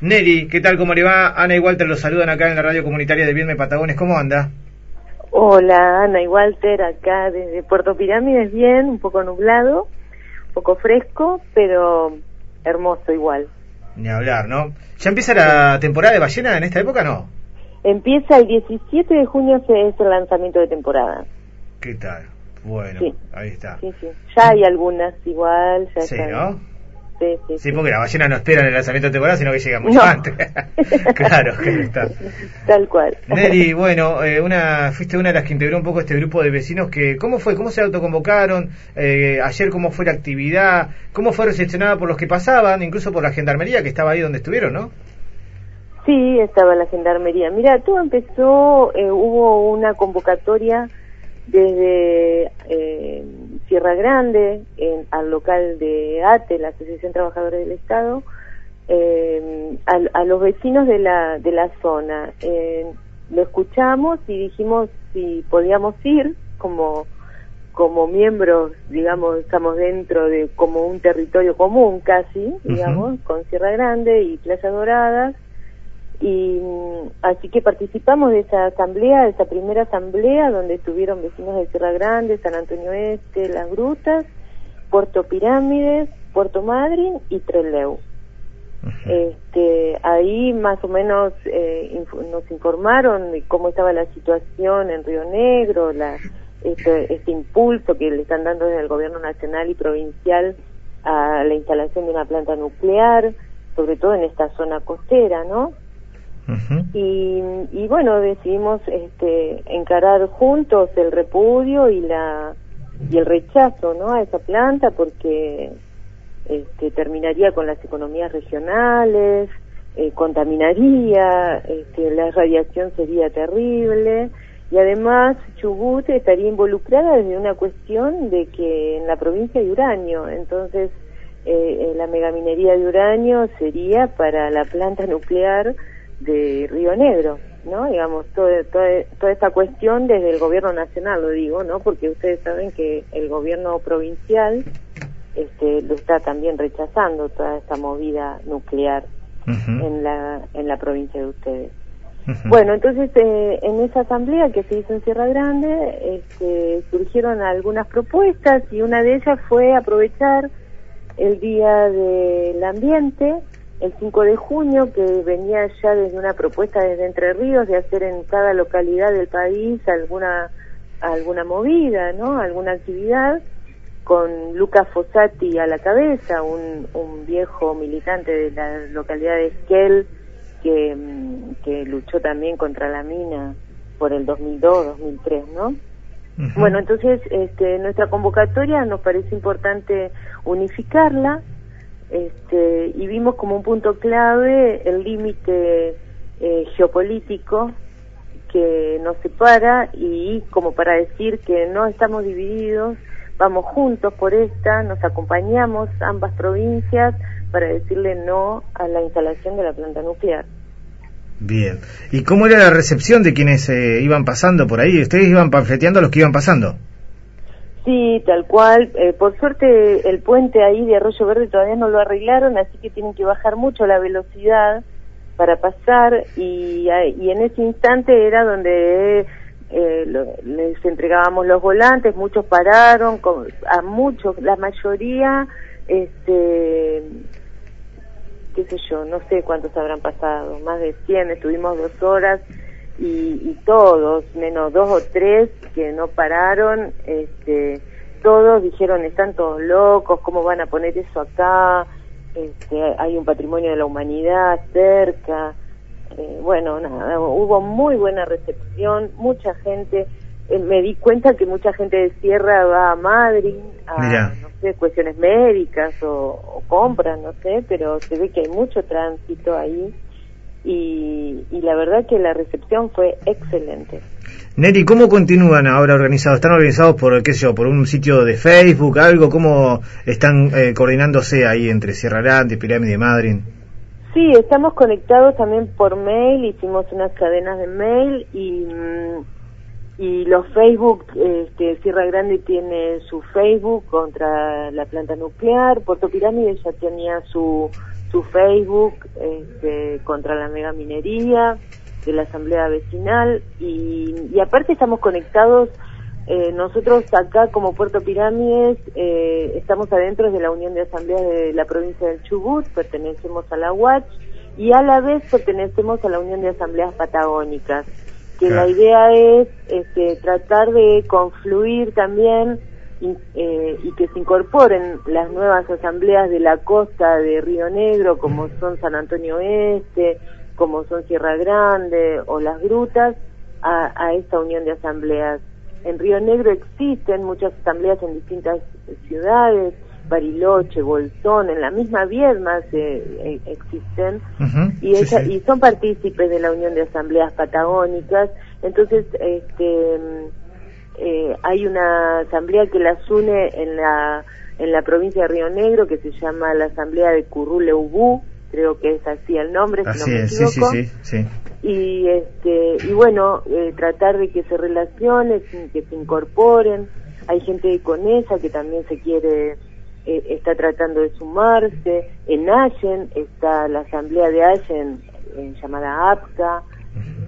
Neri, ¿qué tal? ¿Cómo le va? Ana y Walter los saludan acá en la radio comunitaria de Vierme Patagones. ¿Cómo anda? Hola, Ana y Walter, acá desde Puerto Pirámides, bien, un poco nublado, un poco fresco, pero hermoso igual. Ni hablar, ¿no? ¿Ya empieza la temporada de ballena en esta época, no? Empieza el 17 de junio, es el lanzamiento de temporada. ¿Qué tal? Bueno, ahí está. Sí, sí. Ya hay algunas igual. Ya sí, ¿no? Sí, porque la ballena no espera en el lanzamiento de temporada, sino que llega mucho antes. claro, que está. Tal cual. Neri, bueno, eh, una, fuiste una de las que integró un poco este grupo de vecinos que, ¿cómo fue? ¿Cómo se autoconvocaron? Eh, ayer, ¿cómo fue la actividad? ¿Cómo fue recepcionada por los que pasaban? Incluso por la gendarmería que estaba ahí donde estuvieron, ¿no? Sí, estaba la gendarmería. Mira, todo empezó, eh, hubo una convocatoria desde Sierra Grande en, al local de ATE, la Asociación Trabajadores del Estado, eh, a, los vecinos de la, de la zona. Eh, lo escuchamos y dijimos si podíamos ir como como miembros, digamos, estamos dentro de como un territorio común casi, digamos, con Sierra Grande y Playa Doradas, y mm, así que participamos de esa asamblea, de esa primera asamblea donde estuvieron vecinos de Sierra Grande, San Antonio Este, Las Grutas, Puerto Pirámides, Puerto Madryn y Trelew. Este, ahí más o menos eh, nos informaron de cómo estaba la situación en Río Negro, la, este, este impulso que le están dando desde el gobierno nacional y provincial a la instalación de una planta nuclear, sobre todo en esta zona costera, ¿no? Y, y, bueno, decidimos este, encarar juntos el repudio y la y el rechazo ¿no? a esa planta porque este, terminaría con las economías regionales, eh, contaminaría, este, la radiación sería terrible. Y además Chubut estaría involucrada desde una cuestión de que en la provincia hay uranio, entonces eh, eh la megaminería de uranio sería para la planta nuclear de Río Negro, ¿no? Digamos, toda, toda, esta cuestión desde el gobierno nacional, lo digo, ¿no? Porque ustedes saben que el gobierno provincial este, lo está también rechazando toda esta movida nuclear en, la, en la provincia de ustedes. Bueno, entonces eh, en esa asamblea que se hizo en Sierra Grande este, surgieron algunas propuestas y una de ellas fue aprovechar el Día del Ambiente el 5 de junio, que venía ya desde una propuesta desde Entre Ríos de hacer en cada localidad del país alguna alguna movida, ¿no? Alguna actividad con Lucas Fossati a la cabeza, un, un viejo militante de la localidad de Esquel que, mm, que luchó también contra la mina por el 2002-2003, ¿no? Bueno, entonces este, nuestra convocatoria nos parece importante unificarla este, y vimos como un punto clave el límite eh, geopolítico que nos separa y como para decir que no estamos divididos, vamos juntos por esta, nos acompañamos ambas provincias para decirle no a la instalación de la planta nuclear. Bien. ¿Y cómo era la recepción de quienes eh, iban pasando por ahí? ¿Ustedes iban panfleteando a los que iban pasando? Sí, tal cual. Eh, por suerte el puente ahí de Arroyo Verde todavía no lo arreglaron, así que tienen que bajar mucho la velocidad para pasar y, y en ese instante era donde eh, les entregábamos los volantes, muchos pararon, a muchos, la mayoría, este, qué sé yo, no sé cuántos habrán pasado, más de 100, estuvimos dos horas y, y todos, menos dos o tres que no pararon, este, todos dijeron están todos locos, ¿cómo van a poner eso acá? Este, hay un patrimonio de la humanidad cerca. Eh, bueno, nada, hubo muy buena recepción, mucha gente, eh, me di cuenta que mucha gente de Sierra va a Madrid, a, no sé, cuestiones médicas o, o compras, no sé, pero se ve que hay mucho tránsito ahí y, la verdad que la recepción fue excelente. Neri, ¿cómo continúan ahora organizados? ¿Están organizados por, qué sé yo, por un sitio de Facebook, algo? ¿Cómo están eh, coordinándose ahí entre Sierra Grande, Pirámide y Madrid? Sí, estamos conectados también por mail, hicimos unas cadenas de mail y, mm, y los Facebook, este, Sierra Grande tiene su Facebook contra la planta nuclear, Puerto Pirámide ya tenía su su Facebook este, contra la mega minería de la asamblea vecinal y, y aparte estamos conectados eh, nosotros acá como Puerto Pirámides eh, estamos adentro de la Unión de Asambleas de la provincia del Chubut, pertenecemos a la UACH y a la vez pertenecemos a la Unión de Asambleas Patagónicas, que la idea es este, tratar de confluir también y, eh, y que se incorporen las nuevas asambleas de la costa de Río Negro, como son San Antonio Este, como son Sierra Grande o Las Grutas, a, a esta unión de asambleas. En Río Negro existen muchas asambleas en distintas ciudades, Bariloche, Bolsón, en la misma Viedma se, eh, existen y, Sí, sí. y son partícipes de la Unión de Asambleas Patagónicas. Entonces, este, eh, hay una asamblea que las une en la en la provincia de Río Negro que se llama la Asamblea de Curruleubú, creo que es así el nombre, si Así no me es, sí, sí, equivoco sí, sí. y este y bueno eh, tratar de que se relacionen que se incorporen hay gente de Conesa que también se quiere eh, está tratando de sumarse. En Allen está la asamblea de Allen eh, llamada APCA.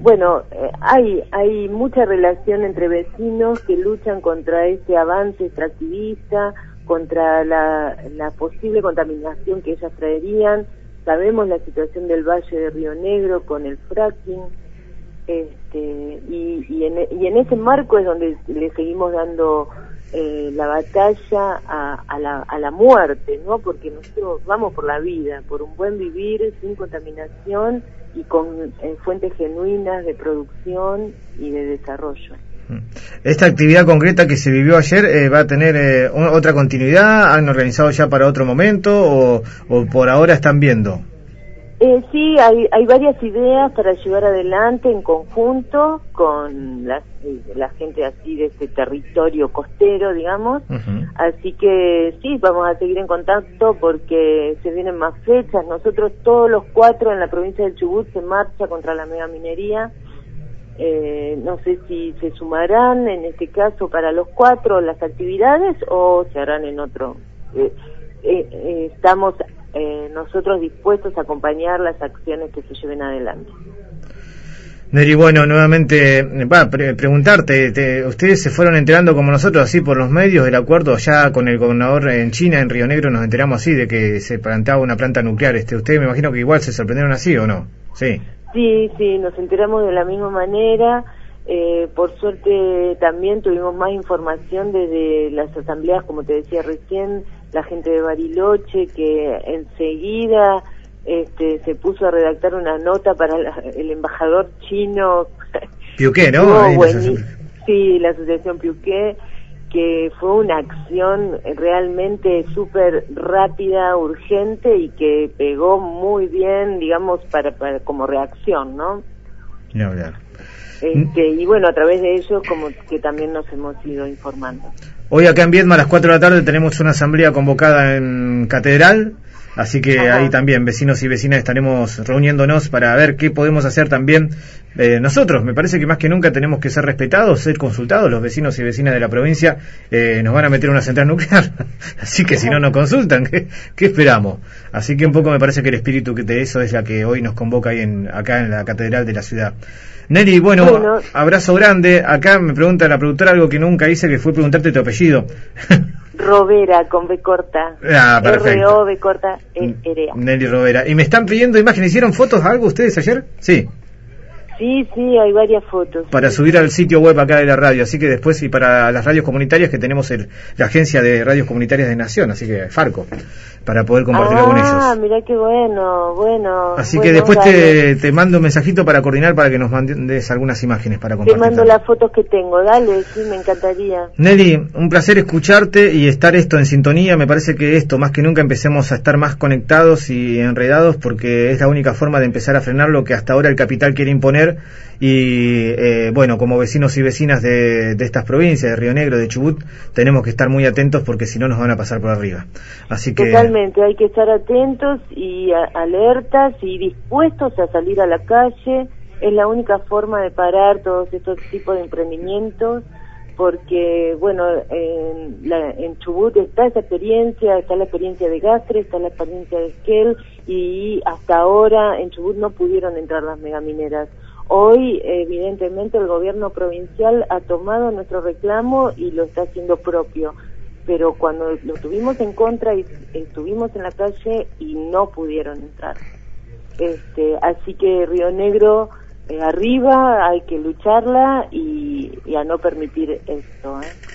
Bueno eh, hay hay mucha relación entre vecinos que luchan contra ese avance extractivista contra la, la posible contaminación que ellas traerían. Sabemos la situación del Valle de Río Negro con el fracking, este, y, y, en, y en ese marco es donde le seguimos dando eh, la batalla a, a, la, a la muerte, ¿no? Porque nosotros vamos por la vida, por un buen vivir sin contaminación y con eh, fuentes genuinas de producción y de desarrollo. Esta actividad concreta que se vivió ayer eh, va a tener eh, otra continuidad. ¿Han organizado ya para otro momento o, o por ahora están viendo? Eh, sí, hay, hay varias ideas para llevar adelante en conjunto con la, eh, la gente así de este territorio costero, digamos. Así que sí, vamos a seguir en contacto porque se vienen más fechas. Nosotros todos los cuatro en la provincia del Chubut se marcha contra la mega minería. Eh, no sé si se sumarán en este caso para los cuatro las actividades o se harán en otro. Eh, eh, eh, estamos nosotros dispuestos a acompañar las acciones que se lleven adelante. Neri, bueno, nuevamente, va, pre- preguntarte, te- ustedes se fueron enterando como nosotros así por los medios del acuerdo ya con el gobernador en China, en Río Negro, nos enteramos así de que se planteaba una planta nuclear. Este, ustedes me imagino que igual se sorprendieron así o no? Sí. Sí, sí, nos enteramos de la misma manera. Eh, por suerte también tuvimos más información desde las asambleas, como te decía recién, la gente de Bariloche que enseguida este, se puso a redactar una nota para la- el embajador chino. Piuqué, ¿no? Sí, la asociación Piuqué, que fue una acción realmente súper rápida, urgente y que pegó muy bien, digamos, para, para como reacción, ¿no? Ni hablar. Este, y bueno, a través de ellos como que también nos hemos ido informando. Hoy acá en Viedma a las 4 de la tarde tenemos una asamblea convocada en Catedral, así que Ajá. ahí también vecinos y vecinas estaremos reuniéndonos para ver qué podemos hacer también eh, nosotros. Me parece que más que nunca tenemos que ser respetados, ser consultados. Los vecinos y vecinas de la provincia eh, nos van a meter una central nuclear, así que si no nos consultan, ¿qué, qué esperamos? Así que un poco me parece que el espíritu que de eso es la que hoy nos convoca ahí en, acá en la Catedral de la ciudad. Nelly, bueno, Bueno. abrazo grande. Acá me pregunta la productora algo que nunca hice, que fue preguntarte tu apellido. Robera con B corta. Ah, perfecto. R-O B corta E R A. Nelly Rovera. ¿Y me están pidiendo imágenes? ¿Hicieron fotos algo ustedes ayer? Sí, Sí, sí, hay varias fotos. para subir al sitio web acá de la radio. Así que después, y para las radios comunitarias, que tenemos el, la agencia de radios comunitarias de Nación, así que Farco, para poder compartirlo con Ah, ellos. mira qué bueno, bueno. Así bueno, que después te, te mando un mensajito para coordinar para que nos mandes algunas imágenes para Te compartir. mando también. las fotos que tengo, dale, sí, me encantaría. Nelly, un placer escucharte y estar esto en sintonía. Me parece que esto, más que nunca, empecemos a estar más conectados y enredados porque es la única forma de empezar a frenar lo que hasta ahora el capital quiere imponer. Y eh, bueno, como vecinos y vecinas de, de estas provincias, de Río Negro, de Chubut, tenemos que estar muy atentos porque si no nos van a pasar por arriba. Así que Totalmente, hay que estar atentos y alertas y dispuestos a salir a la calle. Es la única forma de parar todos estos tipos de emprendimientos porque, bueno, en, la, en Chubut está esa experiencia, está la experiencia de Gastre, está la experiencia de Esquel, y hasta ahora en Chubut no pudieron entrar las megamineras. Hoy, evidentemente, el gobierno provincial ha tomado nuestro reclamo y lo está haciendo propio, pero cuando lo tuvimos en contra y estuvimos en la calle y no pudieron entrar. Este, así que Río Negro eh, arriba hay que lucharla y, y a no permitir esto. ¿eh?